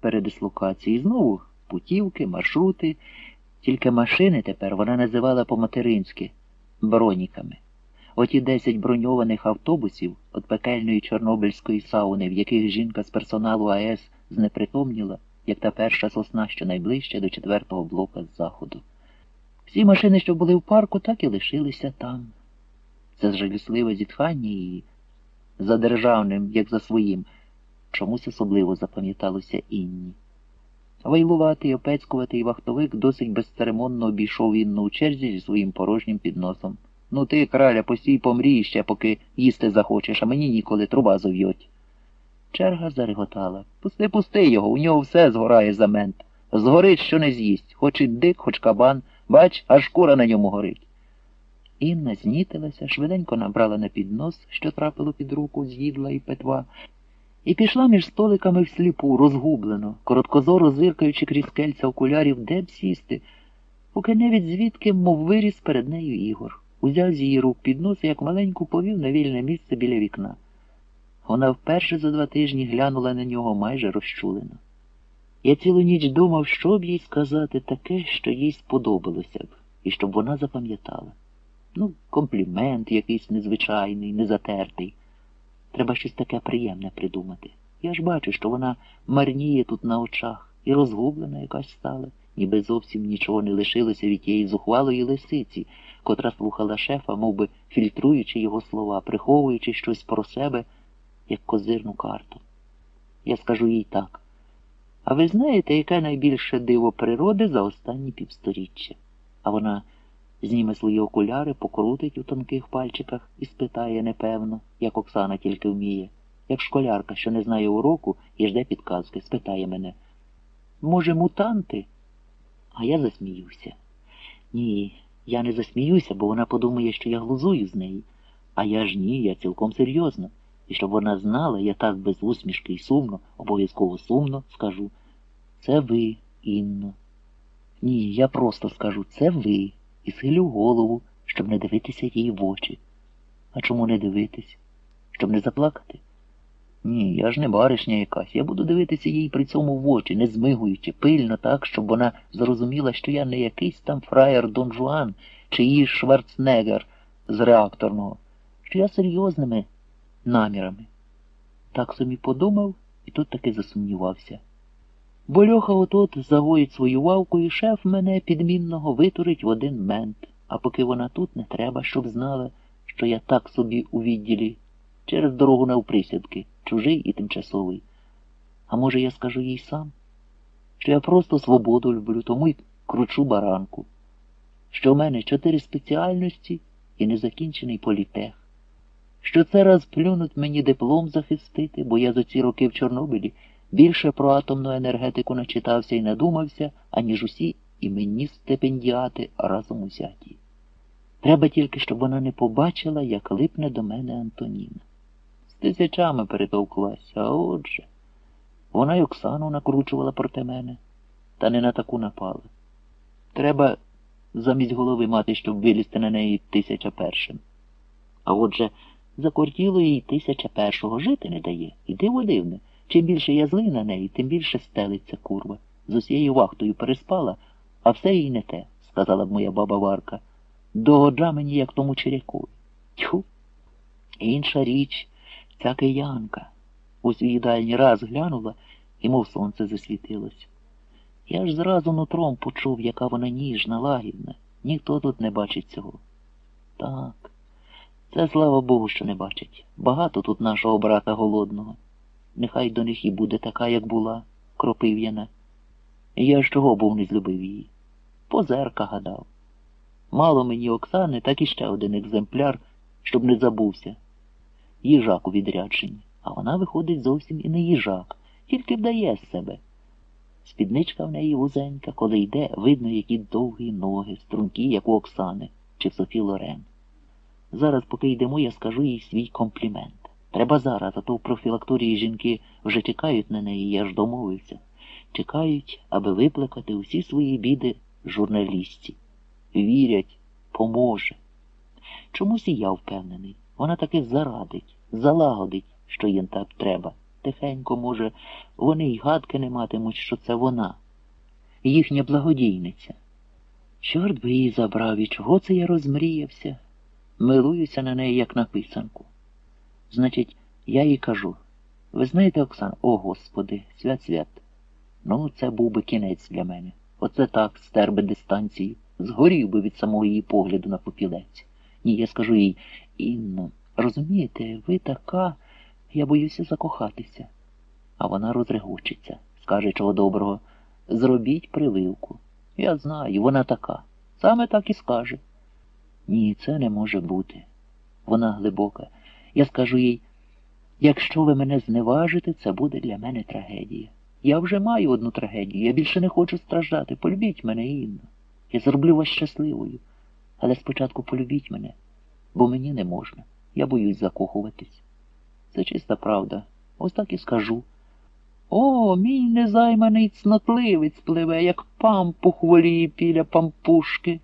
передислокації. Знову путівки, маршрути. Тільки машини тепер вона називала по-материнськи броніками. Оті десять броньованих автобусів від пекельної чорнобильської сауни, в яких жінка з персоналу АЕС знепритомніла, як та перша сосна, що найближче до четвертого блока з заходу. Всі машини, що були в парку, так і лишилися там. Це жалісливе зітхання і за державним, як за своїм, чомусь особливо запам'яталося Інні. Вайлуватий, опецькуватий вахтовик досить безцеремонно обійшов Інну у черзі зі своїм порожнім підносом. Ну ти, краля, постій помрій ще, поки їсти захочеш, а мені ніколи труба зов'ють. Черга зареготала. Пусти, пусти його, у нього все згорає за мент. Згорить, що не з'їсть, хоч і дик, хоч кабан, бач, аж шкура на ньому горить. Інна знітилася, швиденько набрала на піднос, що трапило під руку з їдла і петва, і пішла між столиками всліпу, розгублено, короткозоро зиркаючи крізь кельця окулярів, де б сісти, поки навіть звідки, мов виріс перед нею Ігор. Узяв з її рук піднос і як маленьку повів на вільне місце біля вікна. Вона вперше за два тижні глянула на нього майже розчулено. Я цілу ніч думав, що б їй сказати таке, що їй сподобалося б, і щоб вона запам'ятала. Ну, комплімент якийсь незвичайний, незатертий. Треба щось таке приємне придумати. Я ж бачу, що вона марніє тут на очах і розгублена якась стала, ніби зовсім нічого не лишилося від тієї зухвалої лисиці, котра слухала шефа, мов би фільтруючи його слова, приховуючи щось про себе, як козирну карту. Я скажу їй так. А ви знаєте, яке найбільше диво природи за останні півсторіччя? А вона зніме свої окуляри, покрутить у тонких пальчиках і спитає непевно, як Оксана тільки вміє, як школярка, що не знає уроку і жде підказки, спитає мене. Може, мутанти? А я засміюся. Ні, я не засміюся, бо вона подумає, що я глузую з неї. А я ж ні, я цілком серйозно. І щоб вона знала, я так без усмішки і сумно, обов'язково сумно скажу. Це ви, Інно. Ні, я просто скажу, це ви і схилю голову, щоб не дивитися їй в очі. А чому не дивитись? Щоб не заплакати? Ні, я ж не баришня якась. Я буду дивитися їй при цьому в очі, не змигуючи, пильно так, щоб вона зрозуміла, що я не якийсь там фраєр Дон Жуан чи її Шварценеггер з реакторного, що я серйозними намірами. Так собі подумав і тут таки засумнівався. Бо Льоха от-от загоїть свою вавку, і шеф мене підмінного витурить в один мент, а поки вона тут не треба, щоб знала, що я так собі у відділі, через дорогу навприсядки, чужий і тимчасовий. А може, я скажу їй сам, що я просто свободу люблю, тому й кручу баранку, що в мене чотири спеціальності і незакінчений політех, що це раз плюнуть мені диплом захистити, бо я за ці роки в Чорнобилі більше про атомну енергетику начитався і надумався, аніж усі іменні стипендіати разом узяті. Треба тільки, щоб вона не побачила, як липне до мене Антоніна. З тисячами перетовклася, а отже. Вона й Оксану накручувала проти мене, та не на таку напала. Треба замість голови мати, щоб вилізти на неї тисяча першим. А отже, закортіло їй тисяча першого жити не дає. І диво дивне. Чим більше я злий на неї, тим більше стелиться курва. З усією вахтою переспала, а все їй не те, сказала б моя баба Варка. Догоджа мені, як тому черякові. Тьху. Інша річ, ця киянка. Ось в їдальні раз глянула, і мов сонце засвітилось. Я ж зразу нутром почув, яка вона ніжна, лагідна. Ніхто тут не бачить цього. Так, це слава Богу, що не бачить. Багато тут нашого брата голодного. Нехай до них і буде така, як була, кропив'яна. Я ж чого був не злюбив її. Позерка гадав. Мало мені Оксани, так і ще один екземпляр, щоб не забувся. Їжак у відрядженні, а вона виходить зовсім і не їжак, тільки вдає з себе. Спідничка в неї вузенька, коли йде, видно, які довгі ноги, стрункі, як у Оксани чи в Софі Лорен. Зараз, поки йдемо, я скажу їй свій комплімент. Треба зараз, а то в профілакторії жінки вже чекають на неї, я ж домовився. Чекають, аби виплакати усі свої біди журналістці. Вірять, поможе. Чомусь і я впевнений. Вона таки зарадить, залагодить, що їм так треба. тихенько, може, вони й гадки не матимуть, що це вона, їхня благодійниця. Чорт би її забрав, і чого це я розмріявся? Милуюся на неї, як на писанку. Значить, я їй кажу, ви знаєте, Оксан, о Господи, свят свят. Ну, це був би кінець для мене. Оце так, стер би дистанції, згорів би від самого її погляду на попілець. Ні, я скажу їй, Інно, розумієте, ви така, я боюся закохатися. А вона розрегочиться, скаже чого доброго. Зробіть прививку. Я знаю, вона така. Саме так і скаже. Ні, це не може бути. Вона глибока. Я скажу їй, якщо ви мене зневажите, це буде для мене трагедія. Я вже маю одну трагедію, я більше не хочу страждати. Полюбіть мене, Інно. Я зроблю вас щасливою. Але спочатку полюбіть мене, бо мені не можна. Я боюсь закохуватись. Це чиста правда. Ось так і скажу. О, мій незайманий цнотливець пливе, як пампух воліє біля пампушки.